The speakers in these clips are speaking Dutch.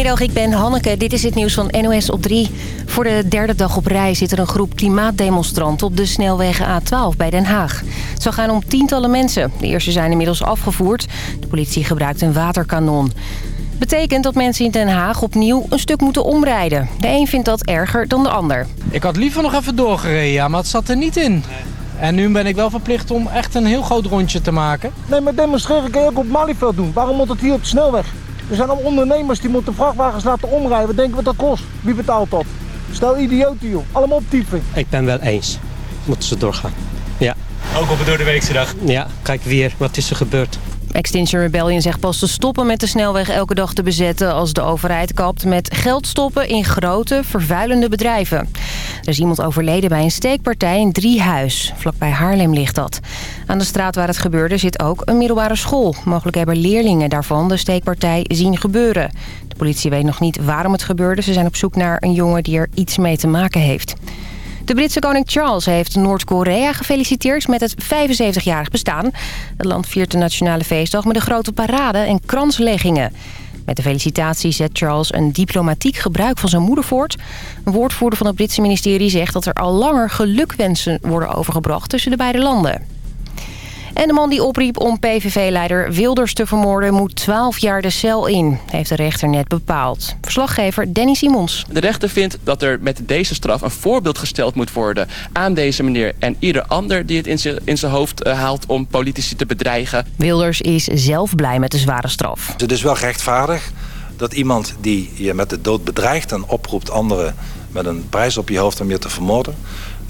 Goedemiddag, ik ben Hanneke. Dit is het nieuws van NOS op 3. Voor de derde dag op rij zit er een groep klimaatdemonstranten op de snelweg A12 bij Den Haag. Het zal gaan om tientallen mensen. De eerste zijn inmiddels afgevoerd. De politie gebruikt een waterkanon. Betekent dat mensen in Den Haag opnieuw een stuk moeten omrijden. De een vindt dat erger dan de ander. Ik had liever nog even doorgereden, ja, maar het zat er niet in. En nu ben ik wel verplicht om echt een heel groot rondje te maken. Nee, maar demonstreren kan je ook op Malieveld doen. Waarom moet het hier op de snelweg? Er zijn allemaal ondernemers die moeten vrachtwagens laten omrijden. Wat denken we dat kost? Wie betaalt dat? Stel idioten joh, allemaal optypen. Ik ben wel eens. Moeten ze doorgaan. Ja. Ook op een door de weekse dag? Ja, kijk weer. Wat is er gebeurd? Extinction Rebellion zegt pas te stoppen met de snelweg elke dag te bezetten... als de overheid kapt met geld stoppen in grote, vervuilende bedrijven. Er is iemand overleden bij een steekpartij in Driehuis. Vlakbij Haarlem ligt dat. Aan de straat waar het gebeurde zit ook een middelbare school. Mogelijk hebben leerlingen daarvan de steekpartij zien gebeuren. De politie weet nog niet waarom het gebeurde. Ze zijn op zoek naar een jongen die er iets mee te maken heeft. De Britse koning Charles heeft Noord-Korea gefeliciteerd met het 75-jarig bestaan. Het land viert de nationale feestdag met een grote parade en kransleggingen. Met de felicitatie zet Charles een diplomatiek gebruik van zijn moeder voort. Een woordvoerder van het Britse ministerie zegt dat er al langer gelukwensen worden overgebracht tussen de beide landen. En de man die opriep om PVV-leider Wilders te vermoorden... moet 12 jaar de cel in, heeft de rechter net bepaald. Verslaggever Danny Simons. De rechter vindt dat er met deze straf een voorbeeld gesteld moet worden... aan deze meneer en ieder ander die het in zijn hoofd eh, haalt om politici te bedreigen. Wilders is zelf blij met de zware straf. Het is wel rechtvaardig dat iemand die je met de dood bedreigt... en oproept anderen met een prijs op je hoofd om je te vermoorden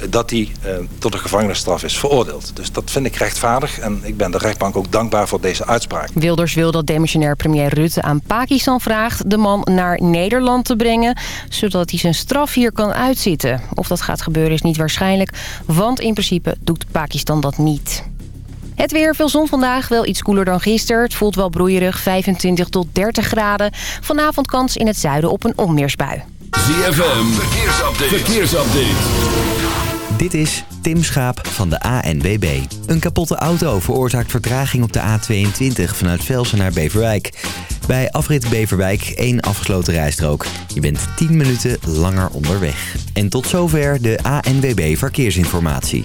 dat hij eh, tot een gevangenisstraf is veroordeeld. Dus dat vind ik rechtvaardig en ik ben de rechtbank ook dankbaar voor deze uitspraak. Wilders wil dat demissionair premier Rutte aan Pakistan vraagt de man naar Nederland te brengen, zodat hij zijn straf hier kan uitzitten. Of dat gaat gebeuren is niet waarschijnlijk, want in principe doet Pakistan dat niet. Het weer, veel zon vandaag, wel iets koeler dan gisteren. Het voelt wel broeierig, 25 tot 30 graden. Vanavond kans in het zuiden op een onweersbui. ZFM, verkeersupdate. verkeersupdate. Dit is Tim Schaap van de ANWB. Een kapotte auto veroorzaakt vertraging op de A22 vanuit Velsen naar Beverwijk. Bij afrit Beverwijk één afgesloten rijstrook. Je bent 10 minuten langer onderweg. En tot zover de ANWB Verkeersinformatie.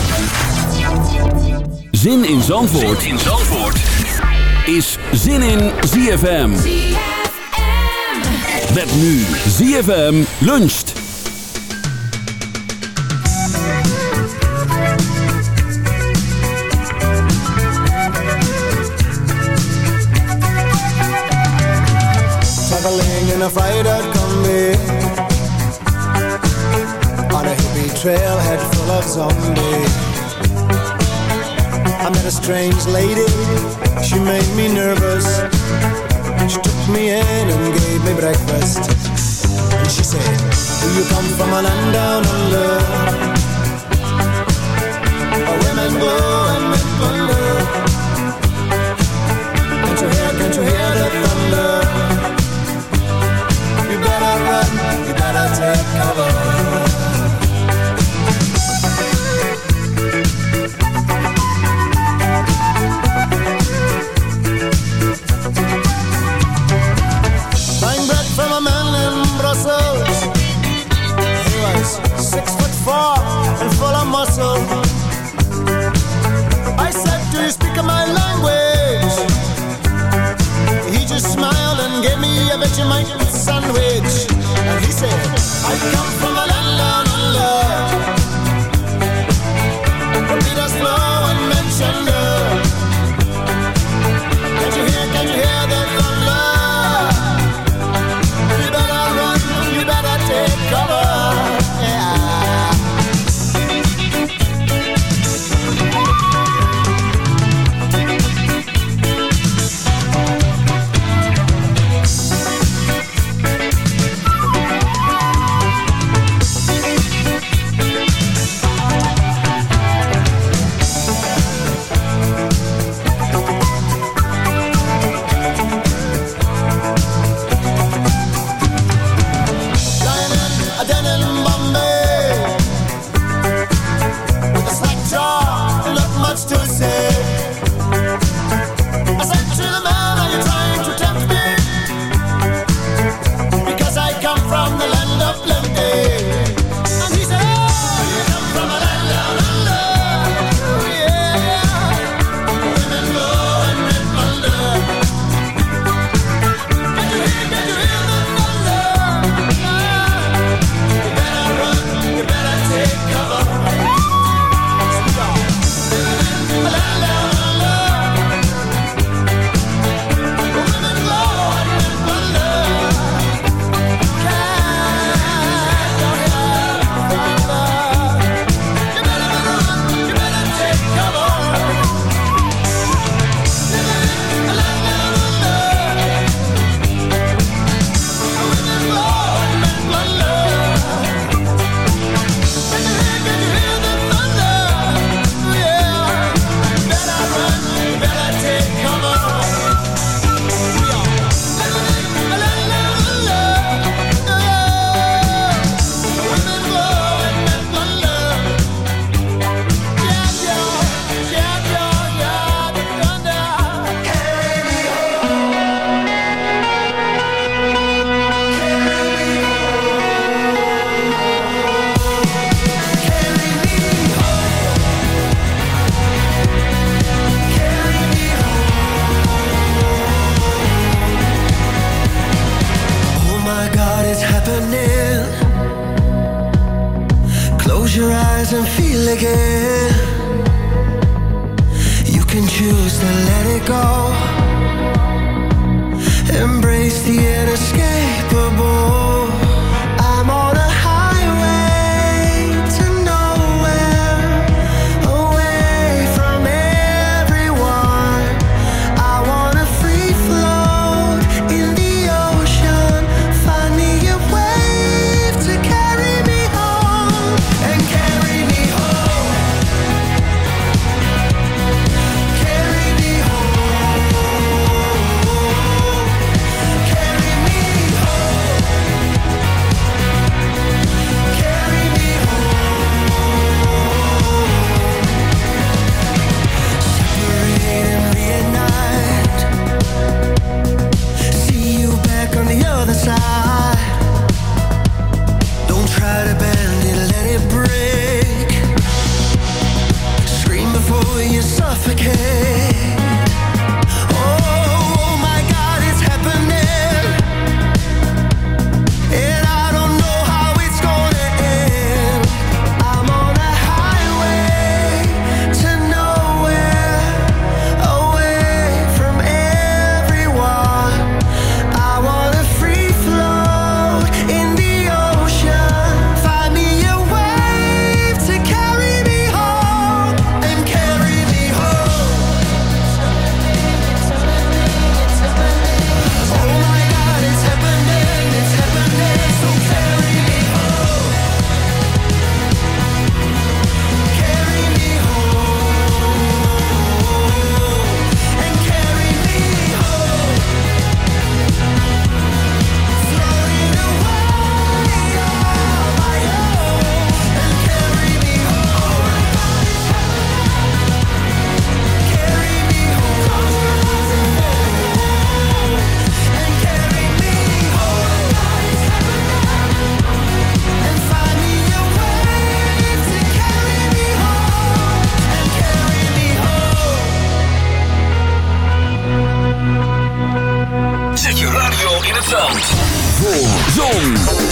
Zin in Zandvoort, zin in Zandvoort. is Zin in ZFM. Met nu ZFM luncht. Traveling in a freighter combi On a hippie trailhead full of zombies strange lady, she made me nervous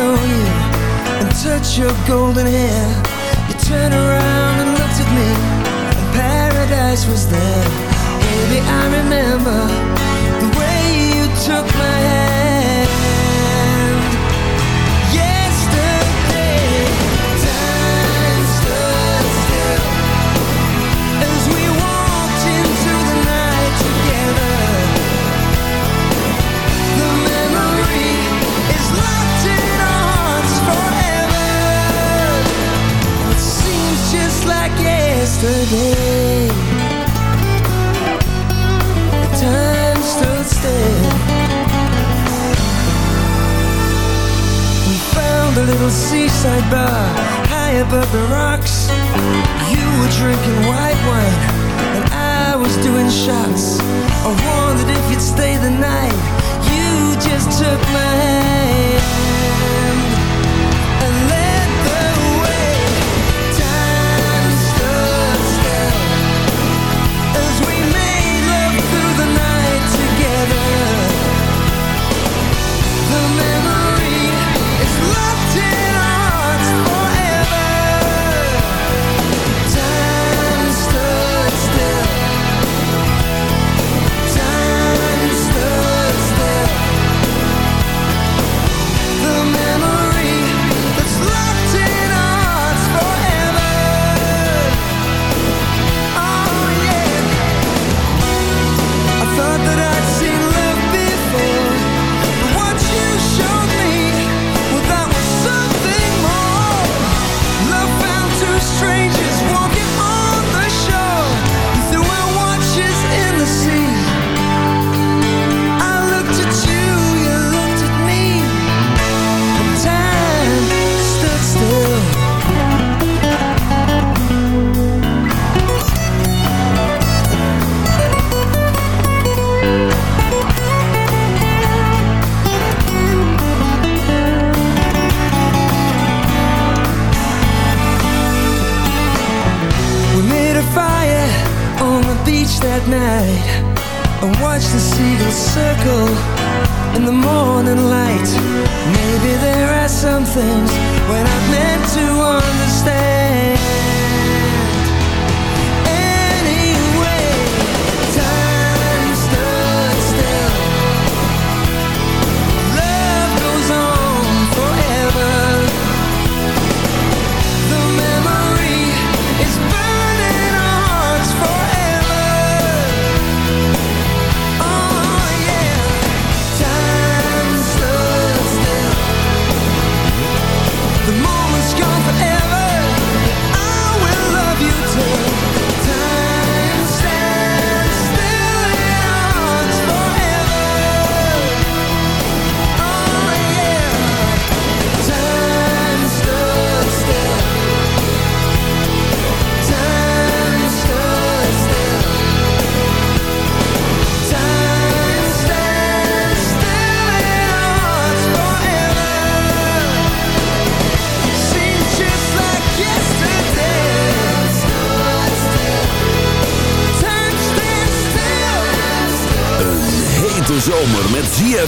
you and touch your golden hair. You turned around and looked at me, and paradise was there. in the morning light. Maybe there are some things when I've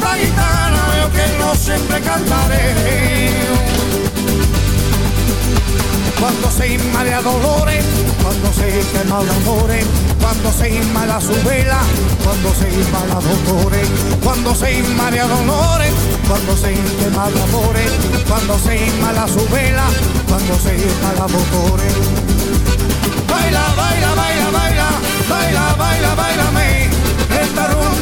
Tan gitana yo que no siempre cantaré. Cuando se inmala dolores, cuando se quema de amores, cuando se inmala su vela, cuando se inmala dolores, cuando se inmala dolores, cuando se quema de amores, cuando se inmala su vela, cuando se inmala dolores. Baila, baila, baila, baila, baila, baila, bailame, esta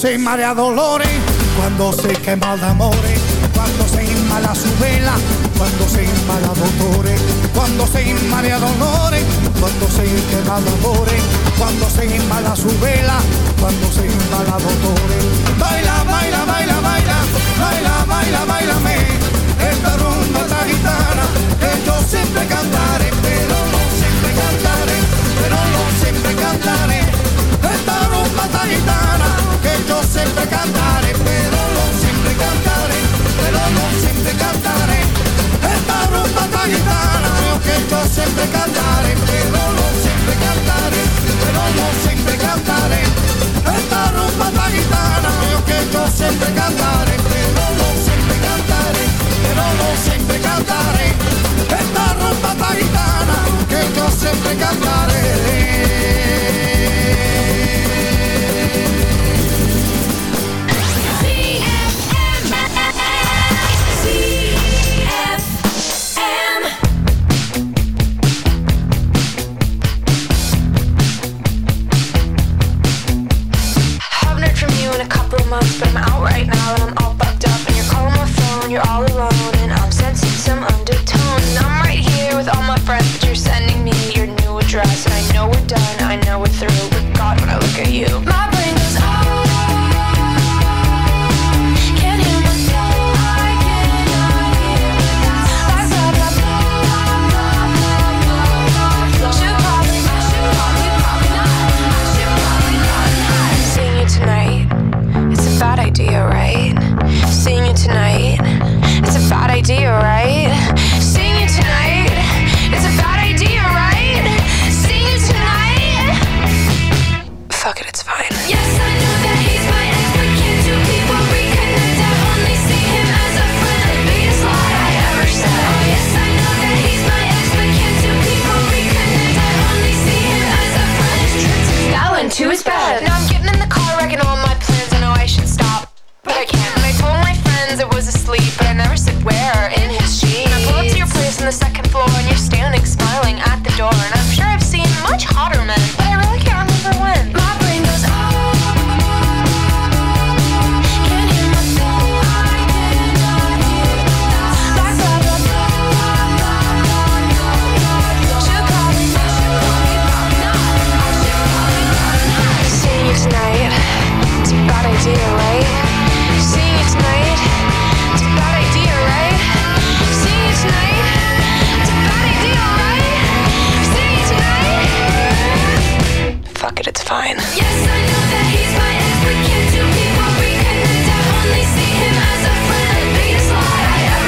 Se marea dolores, cuando se quema de amores, cuando se inmala su vela, cuando se inmala dolores, cuando se inmala dolores, cuando se quema de cuando se inmala su vela, cuando se inmala dolores. Baila, baila, baila, baila, baila, baila, bailame, esta rumba esta gitana, que yo siempre cantaré, que yo siempre cantaré, pero no siempre cantaré, pero no siempre cantaré. Esta rumba esta gitana, yo siempre cantaré, pero no siempre cantaré, pero no siempre cantaré. Esta rumba esta gitana, yo siempre cantaré, pero no siempre cantaré, pero no siempre cantaré. Esta rumba esta gitana, que yo siempre Haven't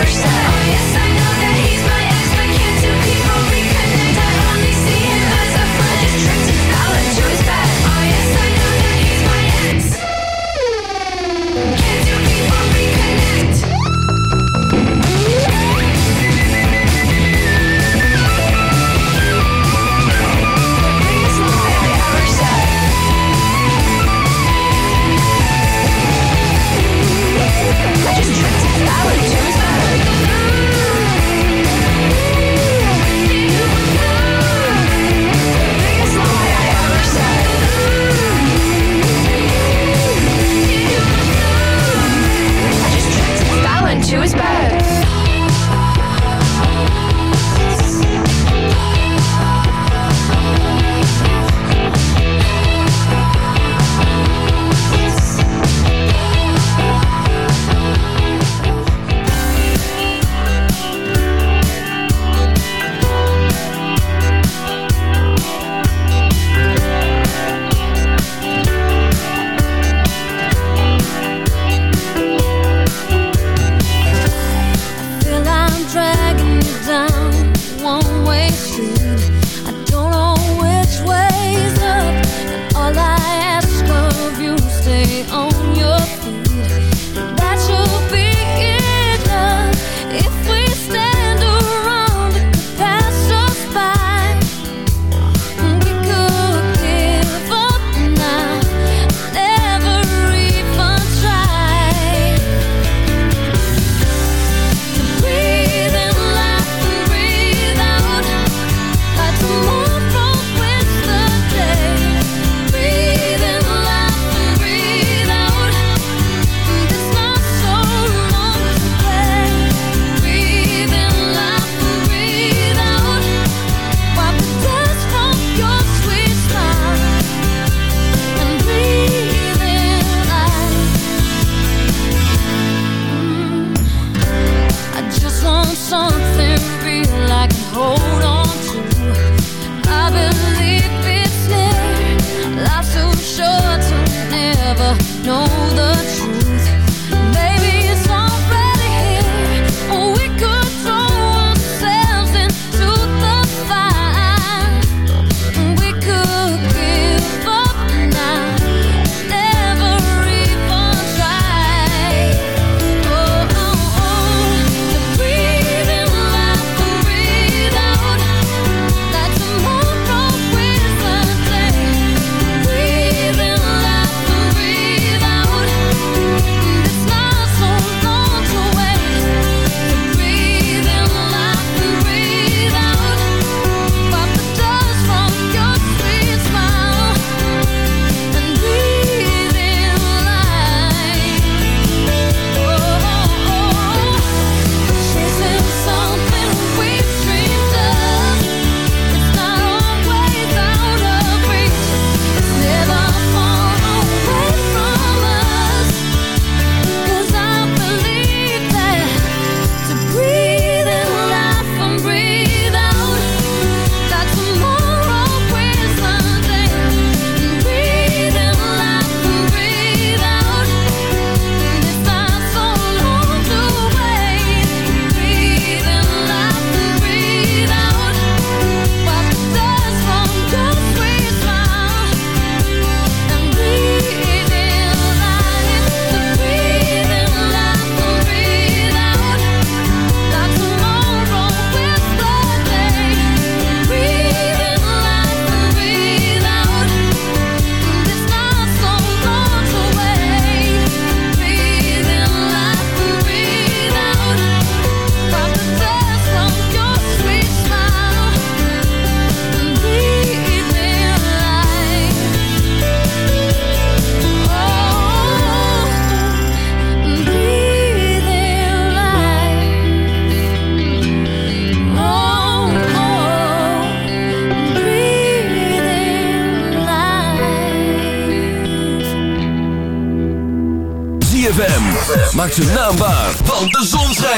First time.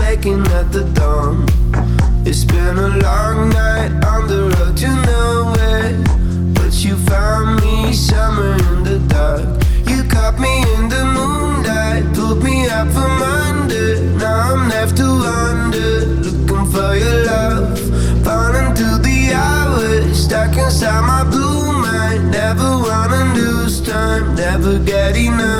Making at the dawn. It's been a long night on the road to nowhere. But you found me summer in the dark. You caught me in the moonlight, pulled me up from under. Now I'm left to wander, looking for your love. Falling through the hours, stuck inside my blue mind. Never wanna lose time, never get enough.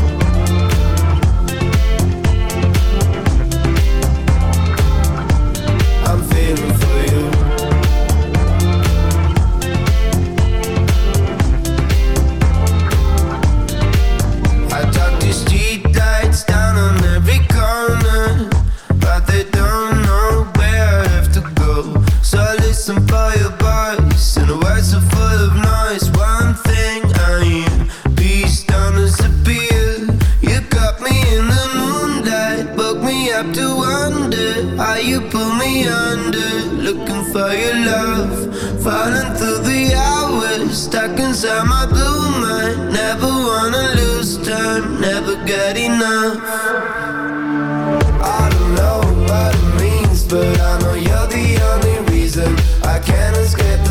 Stuck inside my blue mind. Never wanna lose time, never get enough. I don't know what it means, but I know you're the only reason I can't escape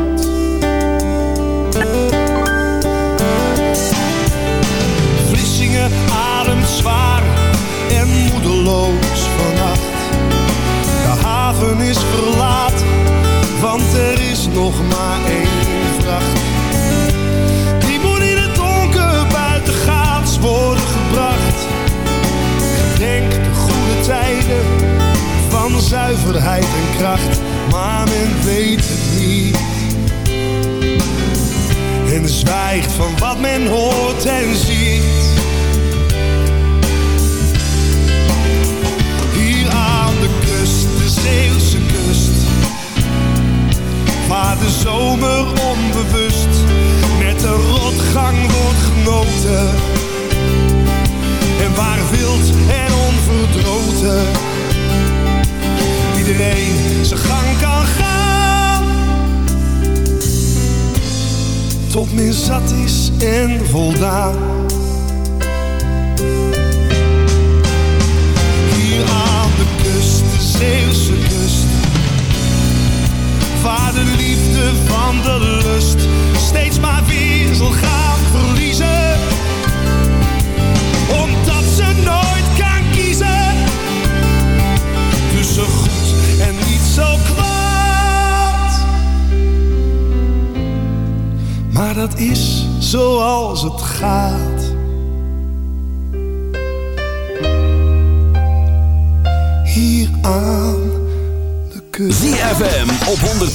waar en moedeloos vannacht. De haven is verlaat, want er is nog maar één vracht. Die moet in het donker buitengaats worden gebracht. denk de goede tijden van zuiverheid en kracht, maar men weet het niet. En zwijgt van wat men hoort en ziet. out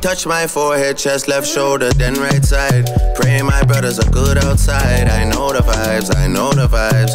Touch my forehead, chest, left shoulder, then right side. Pray my brothers are good outside. I know the vibes, I know the vibes.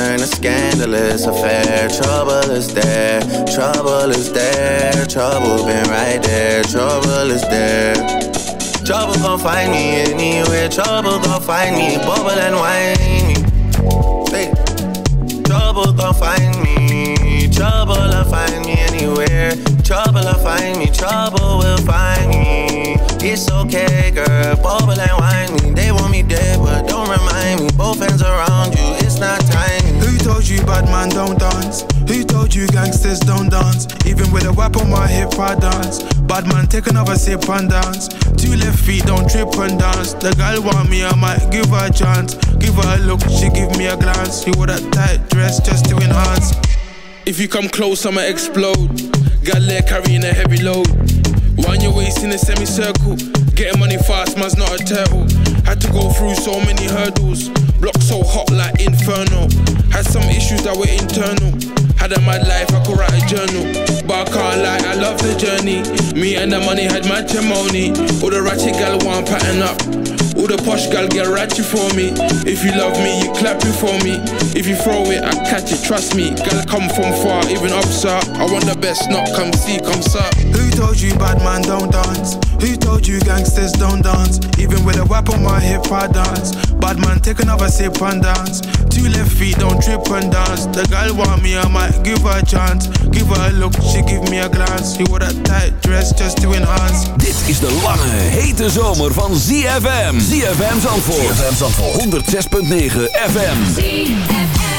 a scandalous affair. Trouble is there, trouble is there, trouble been right there, trouble is there. Trouble gon' find me anywhere, trouble gon' find me, bubble and whine me. Hey. Trouble gon' find me, trouble'll find me anywhere. Trouble'll find me, trouble will find me. It's okay, girl, bubble and whine me. They want me dead, but remind me. Both hands around you, it's not time. Who told you bad man don't dance? Who told you gangsters don't dance? Even with a whip on my hip, I dance. Bad man, take another sip and dance. Two left feet, don't trip and dance. The girl want me, I might give her a chance. Give her a look, she give me a glance. She wore that tight dress just to enhance. If you come close, I'ma explode. Got leg carrying a heavy load. Wind your waist in a semicircle. Getting money fast, man's not a turtle. Had to go through so many hurdles. Block so hot like inferno. Had some issues that were internal. Had a mad life, I could write a journal. But I can't lie, I love the journey. Me and the money had matrimony. All the ratchet gal want pattern up. All the posh gal get ratchet for me. If you love me, you clap it for me. If you throw it, I catch it, trust me. Gal come from far, even up, sir. I want the best, not come see, come sir. Who told you bad man don't dance? Who told you gangsters don't dance? Even with a whip on my hip, I dance. Bad man, take another sip and dance. Two left feet, don't trip and dance. The girl want me, I might give her a chance. Give her a look, she give me a glance. She wore that tight dress just to enhance. Dit is de lange, hete zomer van ZFM. ZFM Zandvoort. ZFM Zandvoort. 106.9 FM. yeah.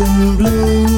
in blue.